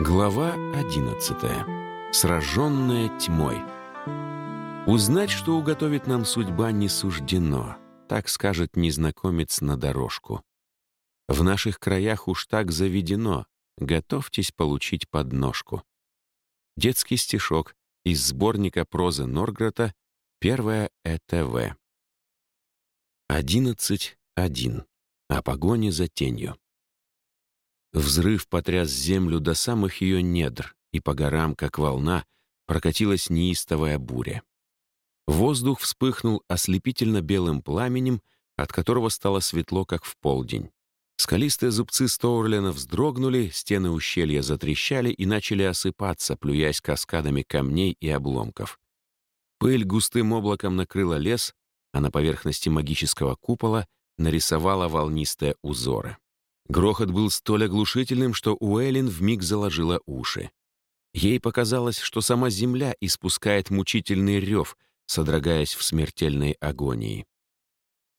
Глава одиннадцатая. Сраженная тьмой. Узнать, что уготовит нам судьба, не суждено, так скажет незнакомец на дорожку. В наших краях уж так заведено, готовьтесь получить подножку. Детский стишок из сборника прозы Норграта, первое ЭТВ. 11.1. О погоне за тенью. Взрыв потряс землю до самых ее недр, и по горам, как волна, прокатилась неистовая буря. Воздух вспыхнул ослепительно белым пламенем, от которого стало светло, как в полдень. Скалистые зубцы Стоурлена вздрогнули, стены ущелья затрещали и начали осыпаться, плюясь каскадами камней и обломков. Пыль густым облаком накрыла лес, а на поверхности магического купола нарисовала волнистые узоры. Грохот был столь оглушительным, что Уэллин вмиг заложила уши. Ей показалось, что сама земля испускает мучительный рев, содрогаясь в смертельной агонии.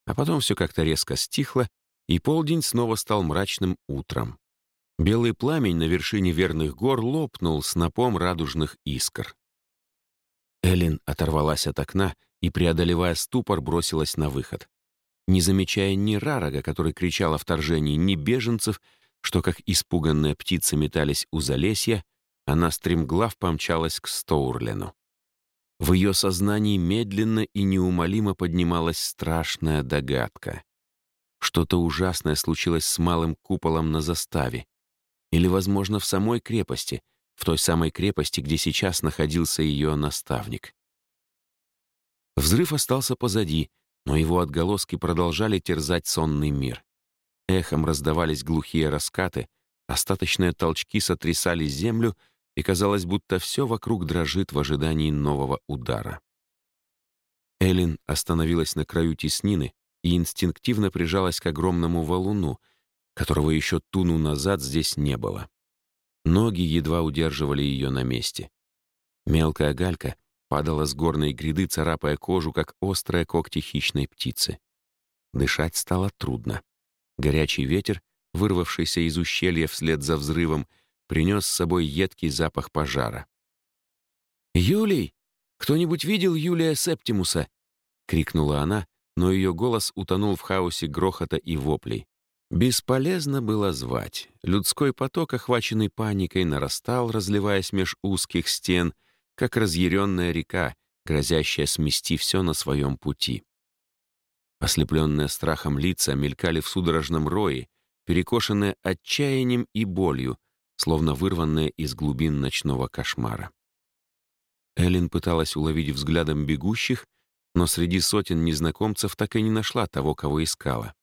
А потом все как-то резко стихло, и полдень снова стал мрачным утром. Белый пламень на вершине верных гор лопнул снопом радужных искр. Эллен оторвалась от окна и, преодолевая ступор, бросилась на выход не замечая ни Рарага, который кричал о вторжении, ни беженцев, что, как испуганная птица, метались у Залесья, она стремглав помчалась к Стоурлену. В ее сознании медленно и неумолимо поднималась страшная догадка. Что-то ужасное случилось с малым куполом на заставе. Или, возможно, в самой крепости, в той самой крепости, где сейчас находился ее наставник. Взрыв остался позади, но его отголоски продолжали терзать сонный мир. Эхом раздавались глухие раскаты, остаточные толчки сотрясали землю, и казалось, будто все вокруг дрожит в ожидании нового удара. Эллен остановилась на краю теснины и инстинктивно прижалась к огромному валуну, которого еще туну назад здесь не было. Ноги едва удерживали ее на месте. Мелкая галька — падала с горной гряды, царапая кожу, как острые когти хищной птицы. Дышать стало трудно. Горячий ветер, вырвавшийся из ущелья вслед за взрывом, принес с собой едкий запах пожара. «Юлий! Кто-нибудь видел Юлия Септимуса?» — крикнула она, но ее голос утонул в хаосе грохота и воплей. Бесполезно было звать. Людской поток, охваченный паникой, нарастал, разливаясь меж узких стен — как разъяренная река, грозящая смести все на своем пути. Ослепленные страхом лица мелькали в судорожном рое, перекошенные отчаянием и болью, словно вырванные из глубин ночного кошмара. Эллен пыталась уловить взглядом бегущих, но среди сотен незнакомцев так и не нашла того, кого искала.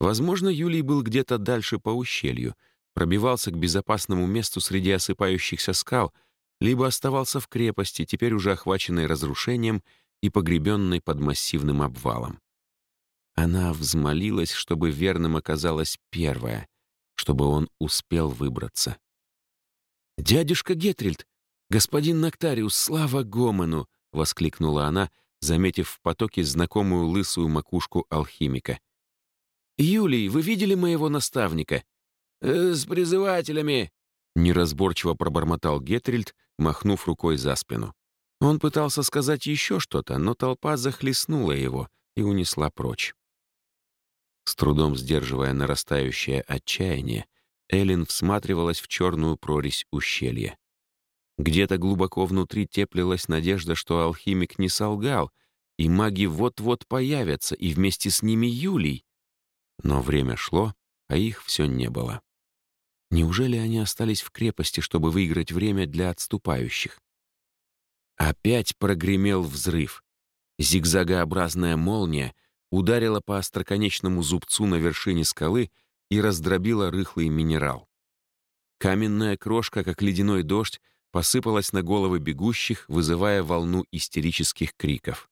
Возможно, Юлий был где-то дальше по ущелью, пробивался к безопасному месту среди осыпающихся скал — либо оставался в крепости, теперь уже охваченной разрушением и погребенной под массивным обвалом. Она взмолилась, чтобы верным оказалась первая, чтобы он успел выбраться. «Дядюшка Гетрильд! Господин Ноктариус, слава Гомону!» — воскликнула она, заметив в потоке знакомую лысую макушку алхимика. «Юлий, вы видели моего наставника?» «Э, «С призывателями!» — неразборчиво пробормотал Гетрильд, махнув рукой за спину. Он пытался сказать еще что-то, но толпа захлестнула его и унесла прочь. С трудом сдерживая нарастающее отчаяние, Эллен всматривалась в черную прорезь ущелья. Где-то глубоко внутри теплилась надежда, что алхимик не солгал, и маги вот-вот появятся, и вместе с ними Юлий. Но время шло, а их все не было. Неужели они остались в крепости, чтобы выиграть время для отступающих? Опять прогремел взрыв. Зигзагообразная молния ударила по остроконечному зубцу на вершине скалы и раздробила рыхлый минерал. Каменная крошка, как ледяной дождь, посыпалась на головы бегущих, вызывая волну истерических криков.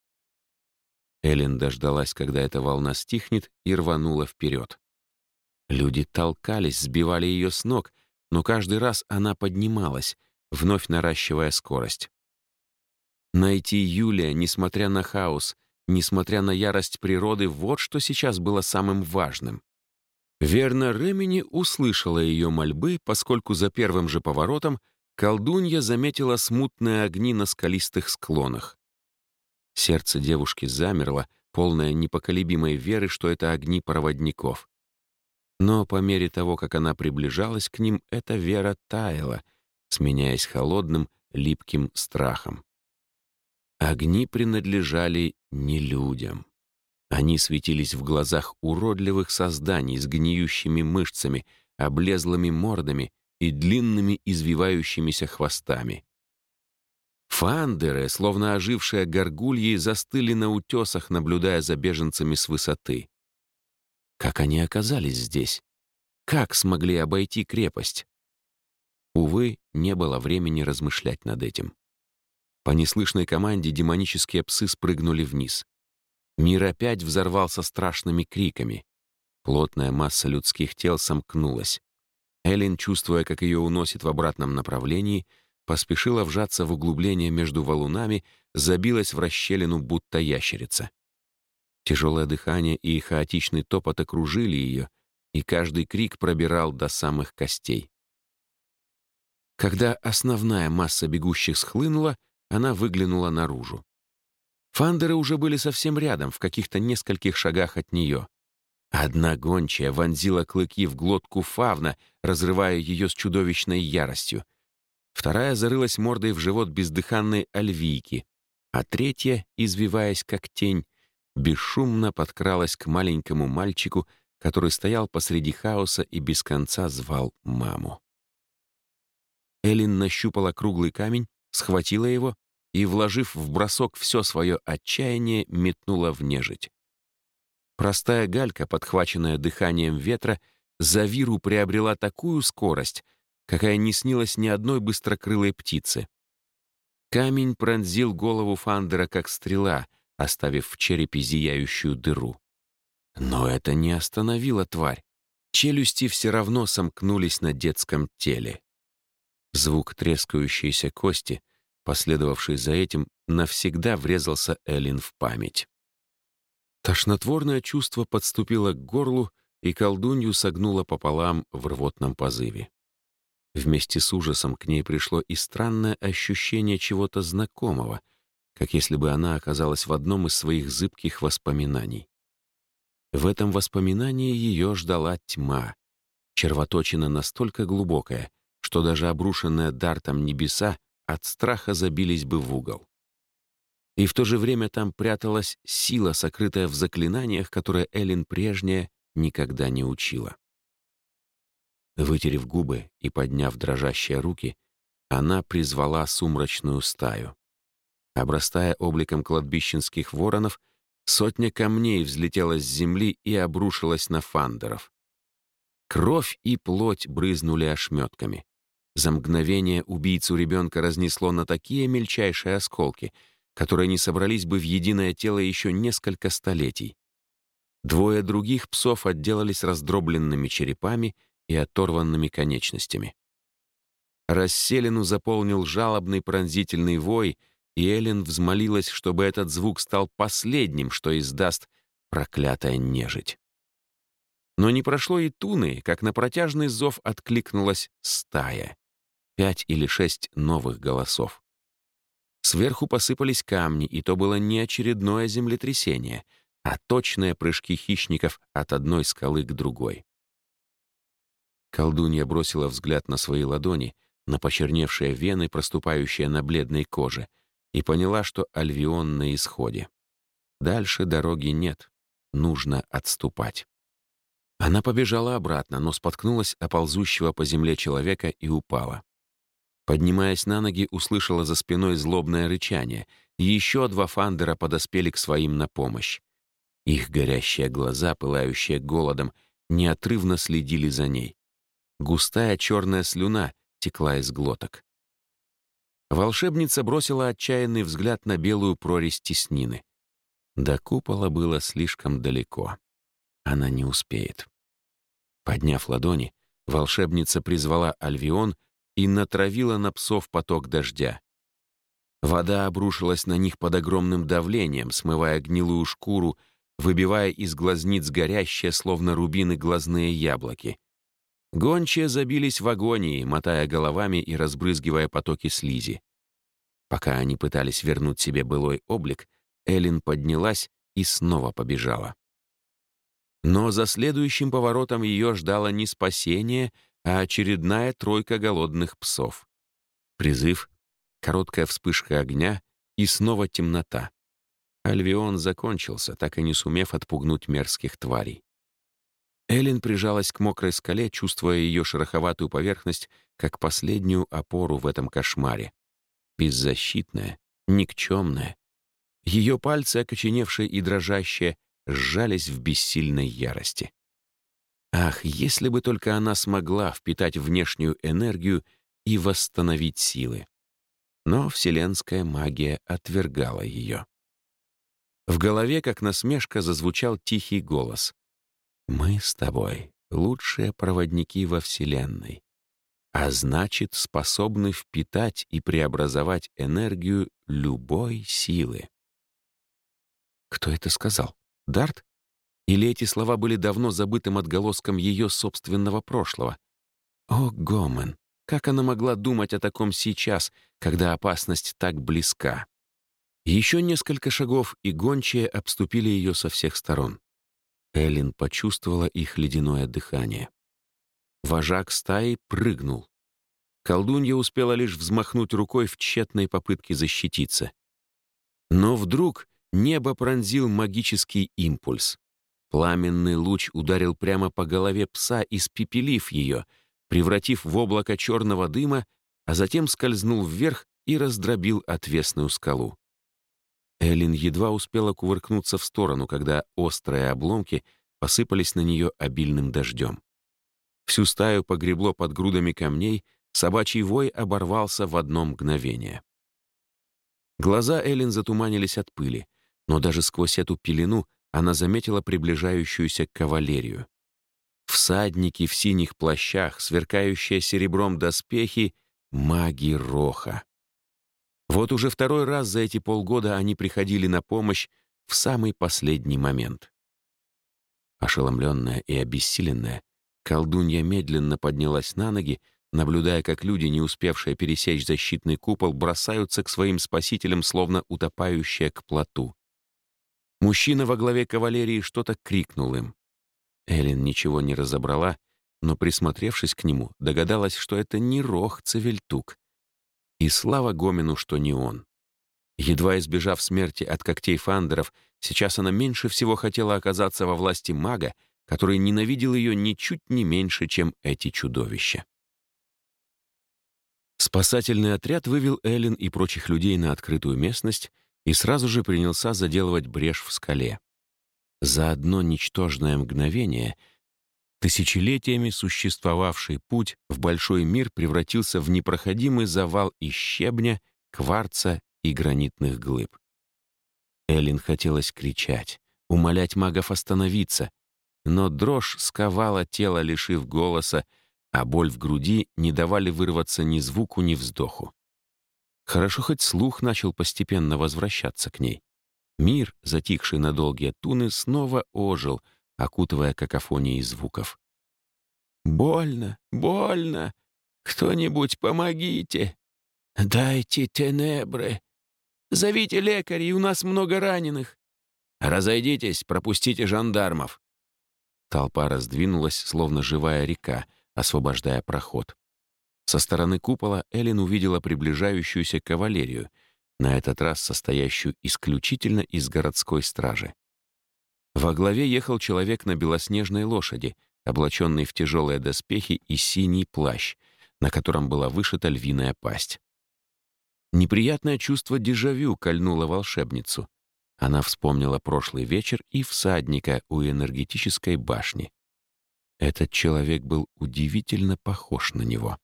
Эллен дождалась, когда эта волна стихнет, и рванула вперед. Люди толкались, сбивали ее с ног, но каждый раз она поднималась, вновь наращивая скорость. Найти Юлия, несмотря на хаос, несмотря на ярость природы, вот что сейчас было самым важным. Верно, Ремени услышала ее мольбы, поскольку за первым же поворотом колдунья заметила смутные огни на скалистых склонах. Сердце девушки замерло, полное непоколебимой веры, что это огни проводников. Но по мере того, как она приближалась к ним, эта вера таяла, сменяясь холодным, липким страхом. Огни принадлежали не людям. Они светились в глазах уродливых созданий с гниющими мышцами, облезлыми мордами и длинными извивающимися хвостами. Фандеры, словно ожившие горгульи, застыли на утесах, наблюдая за беженцами с высоты. Как они оказались здесь? Как смогли обойти крепость? Увы, не было времени размышлять над этим. По неслышной команде демонические псы спрыгнули вниз. Мир опять взорвался страшными криками. Плотная масса людских тел сомкнулась. Эллен, чувствуя, как ее уносит в обратном направлении, поспешила вжаться в углубление между валунами, забилась в расщелину, будто ящерица. Тяжелое дыхание и хаотичный топот окружили ее, и каждый крик пробирал до самых костей. Когда основная масса бегущих схлынула, она выглянула наружу. Фандеры уже были совсем рядом, в каких-то нескольких шагах от нее. Одна гончая вонзила клыки в глотку фавна, разрывая ее с чудовищной яростью. Вторая зарылась мордой в живот бездыханной альвийки, а третья, извиваясь как тень, бесшумно подкралась к маленькому мальчику, который стоял посреди хаоса и без конца звал маму. Эллин нащупала круглый камень, схватила его и, вложив в бросок все свое отчаяние, метнула в нежить. Простая галька, подхваченная дыханием ветра, за виру приобрела такую скорость, какая не снилась ни одной быстрокрылой птице. Камень пронзил голову Фандера, как стрела, оставив в черепе зияющую дыру. Но это не остановило тварь. Челюсти все равно сомкнулись на детском теле. Звук трескающейся кости — последовавший за этим, навсегда врезался Эллин в память. Тошнотворное чувство подступило к горлу, и колдунью согнуло пополам в рвотном позыве. Вместе с ужасом к ней пришло и странное ощущение чего-то знакомого, как если бы она оказалась в одном из своих зыбких воспоминаний. В этом воспоминании ее ждала тьма, червоточина настолько глубокая, что даже обрушенная дартом небеса от страха забились бы в угол. И в то же время там пряталась сила, сокрытая в заклинаниях, которые Эллен прежняя никогда не учила. Вытерев губы и подняв дрожащие руки, она призвала сумрачную стаю. Обрастая обликом кладбищенских воронов, сотня камней взлетела с земли и обрушилась на фандеров. Кровь и плоть брызнули ошметками. За мгновение убийцу ребенка разнесло на такие мельчайшие осколки, которые не собрались бы в единое тело еще несколько столетий. Двое других псов отделались раздробленными черепами и оторванными конечностями. Расселину заполнил жалобный пронзительный вой, и Эллен взмолилась, чтобы этот звук стал последним, что издаст проклятая нежить. Но не прошло и туны, как на протяжный зов откликнулась стая пять или шесть новых голосов. Сверху посыпались камни, и то было не очередное землетрясение, а точные прыжки хищников от одной скалы к другой. Колдунья бросила взгляд на свои ладони, на почерневшие вены, проступающие на бледной коже, и поняла, что Альвион на исходе. Дальше дороги нет, нужно отступать. Она побежала обратно, но споткнулась о ползущего по земле человека и упала. Поднимаясь на ноги, услышала за спиной злобное рычание, и еще два фандера подоспели к своим на помощь. Их горящие глаза, пылающие голодом, неотрывно следили за ней. Густая черная слюна текла из глоток. Волшебница бросила отчаянный взгляд на белую прорезь теснины. До купола было слишком далеко. Она не успеет. Подняв ладони, волшебница призвала Альвион и натравила на псов поток дождя. Вода обрушилась на них под огромным давлением, смывая гнилую шкуру, выбивая из глазниц горящие, словно рубины, глазные яблоки. Гончие забились в агонии, мотая головами и разбрызгивая потоки слизи. Пока они пытались вернуть себе былой облик, Эллен поднялась и снова побежала. Но за следующим поворотом ее ждало не спасение, а очередная тройка голодных псов. Призыв, короткая вспышка огня и снова темнота. Альвион закончился, так и не сумев отпугнуть мерзких тварей. Эллен прижалась к мокрой скале, чувствуя ее шероховатую поверхность как последнюю опору в этом кошмаре. Беззащитная, никчемная. Ее пальцы, окоченевшие и дрожащие, сжались в бессильной ярости. Ах, если бы только она смогла впитать внешнюю энергию и восстановить силы. Но вселенская магия отвергала ее. В голове, как насмешка, зазвучал тихий голос. «Мы с тобой лучшие проводники во Вселенной, а значит, способны впитать и преобразовать энергию любой силы». Кто это сказал? Дарт? Или эти слова были давно забытым отголоском ее собственного прошлого? О, Гомен, как она могла думать о таком сейчас, когда опасность так близка? Еще несколько шагов, и гончие обступили ее со всех сторон. Эллен почувствовала их ледяное дыхание. Вожак стаи прыгнул. Колдунья успела лишь взмахнуть рукой в тщетной попытке защититься. Но вдруг небо пронзил магический импульс. Пламенный луч ударил прямо по голове пса, испепелив ее, превратив в облако черного дыма, а затем скользнул вверх и раздробил отвесную скалу. Эллен едва успела кувыркнуться в сторону, когда острые обломки посыпались на нее обильным дождем. Всю стаю погребло под грудами камней, собачий вой оборвался в одно мгновение. Глаза Эллен затуманились от пыли, но даже сквозь эту пелену она заметила приближающуюся кавалерию. Всадники в синих плащах, сверкающие серебром доспехи — маги Роха. Вот уже второй раз за эти полгода они приходили на помощь в самый последний момент. Ошеломленная и обессиленная, колдунья медленно поднялась на ноги, наблюдая, как люди, не успевшие пересечь защитный купол, бросаются к своим спасителям, словно утопающие к плоту. Мужчина во главе кавалерии что-то крикнул им. Эллен ничего не разобрала, но, присмотревшись к нему, догадалась, что это не Рох Цевельтук, и слава Гомину, что не он. Едва избежав смерти от когтей фандеров, сейчас она меньше всего хотела оказаться во власти мага, который ненавидел ее ничуть не меньше, чем эти чудовища. Спасательный отряд вывел Эллен и прочих людей на открытую местность и сразу же принялся заделывать брешь в скале. За одно ничтожное мгновение — Тысячелетиями существовавший путь в большой мир превратился в непроходимый завал из щебня, кварца и гранитных глыб. Эллин хотелось кричать, умолять магов остановиться, но дрожь сковала тело, лишив голоса, а боль в груди не давали вырваться ни звуку, ни вздоху. Хорошо хоть слух начал постепенно возвращаться к ней. Мир, затихший на долгие туны, снова ожил — окутывая какофонией звуков. «Больно, больно! Кто-нибудь помогите! Дайте тенебры! Зовите лекарей, у нас много раненых!» «Разойдитесь, пропустите жандармов!» Толпа раздвинулась, словно живая река, освобождая проход. Со стороны купола Эллен увидела приближающуюся кавалерию, на этот раз состоящую исключительно из городской стражи. Во главе ехал человек на белоснежной лошади, облаченный в тяжелые доспехи и синий плащ, на котором была вышита львиная пасть. Неприятное чувство дежавю кольнуло волшебницу. Она вспомнила прошлый вечер и всадника у энергетической башни. Этот человек был удивительно похож на него.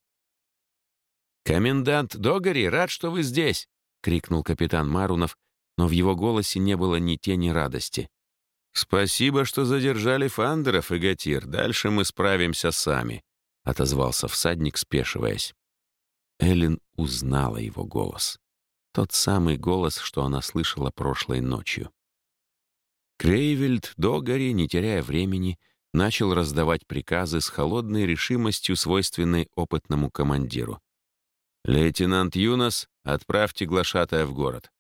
«Комендант Догори, рад, что вы здесь!» — крикнул капитан Марунов, но в его голосе не было ни тени радости. «Спасибо, что задержали фандеров, Игатир. Дальше мы справимся сами», — отозвался всадник, спешиваясь. Эллен узнала его голос. Тот самый голос, что она слышала прошлой ночью. Крейвельд Догори, не теряя времени, начал раздавать приказы с холодной решимостью, свойственной опытному командиру. «Лейтенант Юнос, отправьте глашатая в город.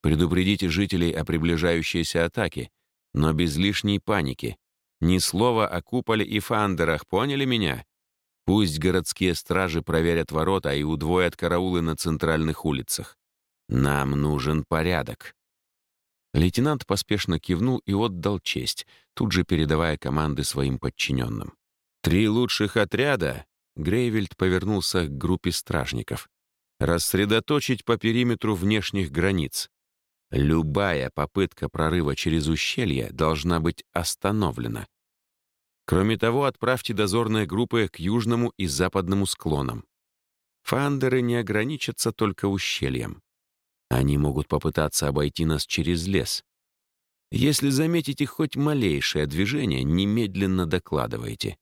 Предупредите жителей о приближающейся атаке, но без лишней паники. Ни слова о куполе и фандерах, поняли меня? Пусть городские стражи проверят ворота и удвоят караулы на центральных улицах. Нам нужен порядок». Лейтенант поспешно кивнул и отдал честь, тут же передавая команды своим подчиненным. «Три лучших отряда!» Грейвельд повернулся к группе стражников. «Рассредоточить по периметру внешних границ. Любая попытка прорыва через ущелье должна быть остановлена. Кроме того, отправьте дозорные группы к южному и западному склонам. Фандеры не ограничатся только ущельем. Они могут попытаться обойти нас через лес. Если заметите хоть малейшее движение, немедленно докладывайте.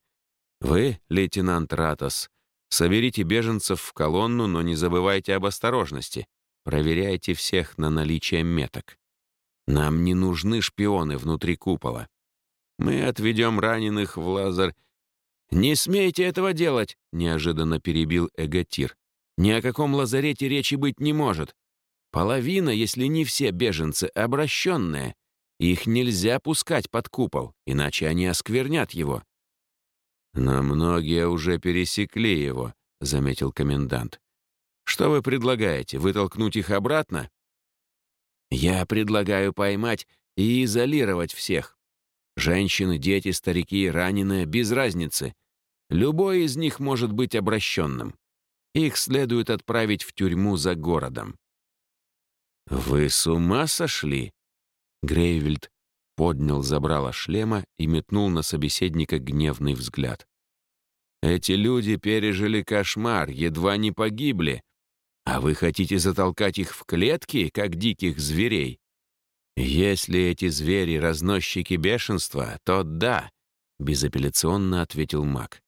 Вы, лейтенант Ратос, соберите беженцев в колонну, но не забывайте об осторожности. Проверяйте всех на наличие меток. Нам не нужны шпионы внутри купола. Мы отведем раненых в лазер. «Не смейте этого делать!» — неожиданно перебил Эготир. «Ни о каком лазарете речи быть не может. Половина, если не все беженцы, обращенные. Их нельзя пускать под купол, иначе они осквернят его. «Но многие уже пересекли его», — заметил комендант. «Что вы предлагаете, вытолкнуть их обратно?» «Я предлагаю поймать и изолировать всех. Женщины, дети, старики, раненые, без разницы. Любой из них может быть обращенным. Их следует отправить в тюрьму за городом. «Вы с ума сошли?» Грейвельд поднял забрало шлема и метнул на собеседника гневный взгляд. «Эти люди пережили кошмар, едва не погибли, а вы хотите затолкать их в клетки, как диких зверей? Если эти звери — разносчики бешенства, то да», — безапелляционно ответил маг.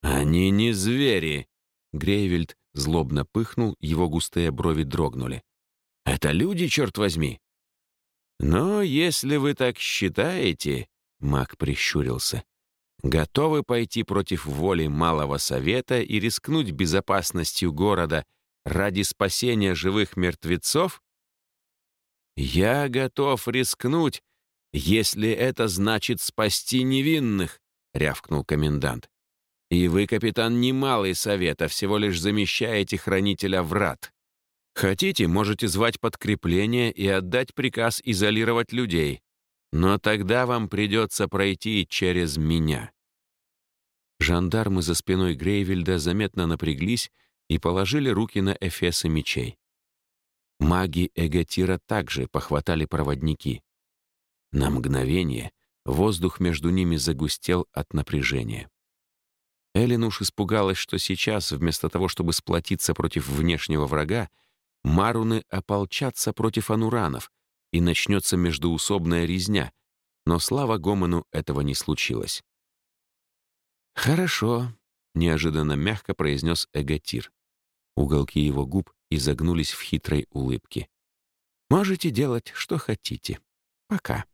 «Они не звери!» Грейвельд злобно пыхнул, его густые брови дрогнули. Это люди, черт возьми. Но если вы так считаете, Мак прищурился, готовы пойти против воли Малого Совета и рискнуть безопасностью города ради спасения живых мертвецов? Я готов рискнуть, если это значит спасти невинных, рявкнул комендант. И вы, капитан, не Малый Совет, а всего лишь замещаете хранителя врат. Хотите, можете звать подкрепление и отдать приказ изолировать людей. Но тогда вам придется пройти через меня». Жандармы за спиной Грейвельда заметно напряглись и положили руки на эфесы мечей. Маги Эготира также похватали проводники. На мгновение воздух между ними загустел от напряжения. Эллен уж испугалась, что сейчас, вместо того, чтобы сплотиться против внешнего врага, Маруны ополчатся против ануранов, и начнется междуусобная резня, но слава Гомону этого не случилось. «Хорошо», — неожиданно мягко произнес Эготир. Уголки его губ изогнулись в хитрой улыбке. «Можете делать, что хотите. Пока.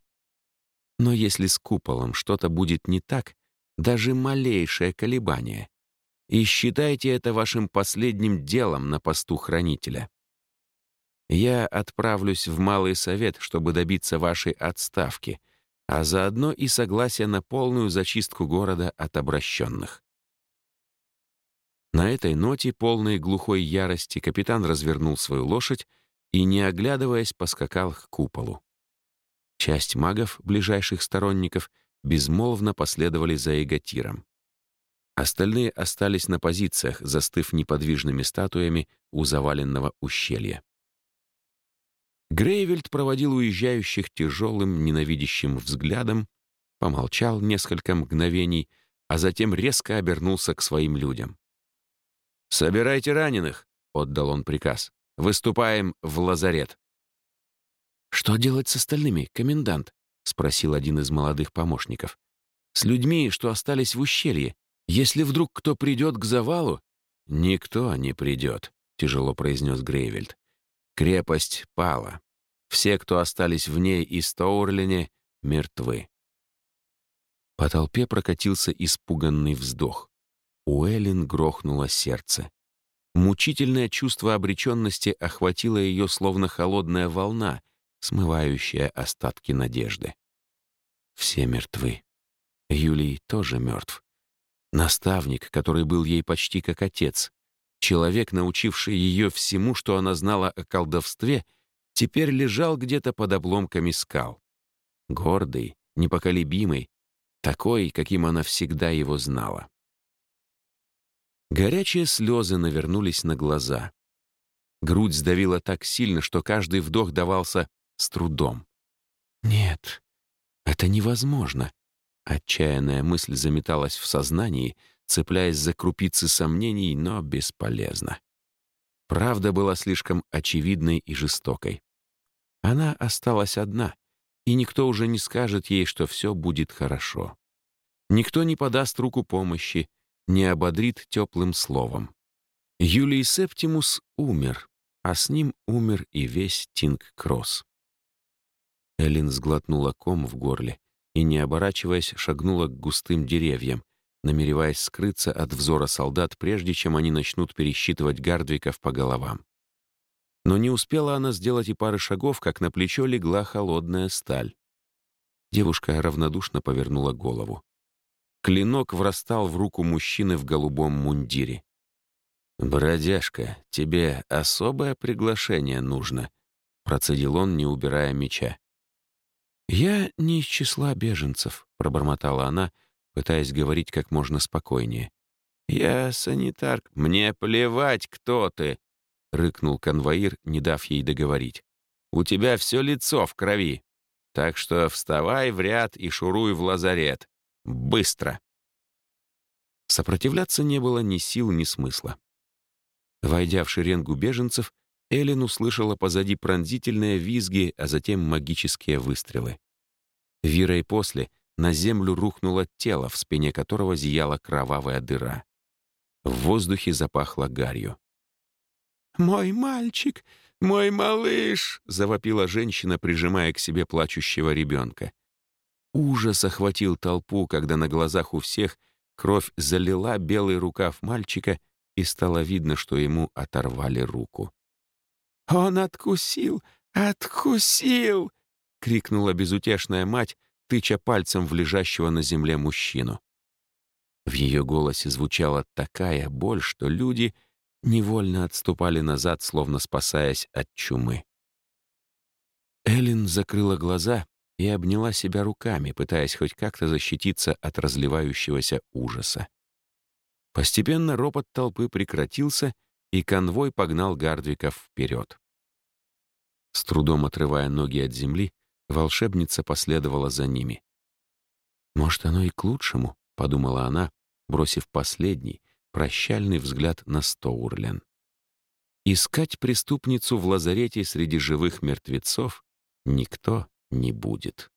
Но если с куполом что-то будет не так, даже малейшее колебание, и считайте это вашим последним делом на посту хранителя. Я отправлюсь в Малый Совет, чтобы добиться вашей отставки, а заодно и согласия на полную зачистку города от обращенных». На этой ноте, полной глухой ярости, капитан развернул свою лошадь и, не оглядываясь, поскакал к куполу. Часть магов, ближайших сторонников, безмолвно последовали за Эготиром. Остальные остались на позициях, застыв неподвижными статуями у заваленного ущелья. Грейвельд проводил уезжающих тяжелым, ненавидящим взглядом, помолчал несколько мгновений, а затем резко обернулся к своим людям. «Собирайте раненых», — отдал он приказ. «Выступаем в лазарет». «Что делать с остальными, комендант?» — спросил один из молодых помощников. «С людьми, что остались в ущелье. Если вдруг кто придет к завалу...» «Никто не придет», — тяжело произнес Грейвельд. Крепость пала. Все, кто остались в ней и Стоурлине, мертвы. По толпе прокатился испуганный вздох. У Эллен грохнуло сердце. Мучительное чувство обреченности охватило ее словно холодная волна, смывающая остатки надежды. Все мертвы. Юлий тоже мертв. Наставник, который был ей почти как отец, человек, научивший ее всему, что она знала о колдовстве, теперь лежал где-то под обломками скал. Гордый, непоколебимый, такой, каким она всегда его знала. Горячие слезы навернулись на глаза. Грудь сдавила так сильно, что каждый вдох давался с трудом. «Нет, это невозможно!» Отчаянная мысль заметалась в сознании, цепляясь за крупицы сомнений, но бесполезно. Правда была слишком очевидной и жестокой. Она осталась одна, и никто уже не скажет ей, что все будет хорошо. Никто не подаст руку помощи, не ободрит теплым словом. Юлий Септимус умер, а с ним умер и весь Тинг-Кросс. Эллин сглотнула ком в горле и, не оборачиваясь, шагнула к густым деревьям, намереваясь скрыться от взора солдат, прежде чем они начнут пересчитывать гардвиков по головам. Но не успела она сделать и пары шагов, как на плечо легла холодная сталь. Девушка равнодушно повернула голову. Клинок врастал в руку мужчины в голубом мундире. «Бродяжка, тебе особое приглашение нужно», — процедил он, не убирая меча. «Я не из числа беженцев», — пробормотала она, пытаясь говорить как можно спокойнее. «Я санитар. Мне плевать, кто ты!» — рыкнул конвоир, не дав ей договорить. «У тебя все лицо в крови. Так что вставай в ряд и шуруй в лазарет. Быстро!» Сопротивляться не было ни сил, ни смысла. Войдя в шеренгу беженцев, Эллен услышала позади пронзительные визги, а затем магические выстрелы. Вира и после на землю рухнуло тело, в спине которого зияла кровавая дыра. В воздухе запахло гарью. «Мой мальчик! Мой малыш!» — завопила женщина, прижимая к себе плачущего ребенка. Ужас охватил толпу, когда на глазах у всех кровь залила белый рукав мальчика, и стало видно, что ему оторвали руку. «Он откусил! Откусил!» — крикнула безутешная мать, тыча пальцем в лежащего на земле мужчину. В ее голосе звучала такая боль, что люди невольно отступали назад, словно спасаясь от чумы. Эллен закрыла глаза и обняла себя руками, пытаясь хоть как-то защититься от разливающегося ужаса. Постепенно ропот толпы прекратился, и конвой погнал Гардвиков вперед. С трудом отрывая ноги от земли, волшебница последовала за ними. «Может, оно и к лучшему», — подумала она, бросив последний, прощальный взгляд на Стоурлен. Искать преступницу в лазарете среди живых мертвецов никто не будет.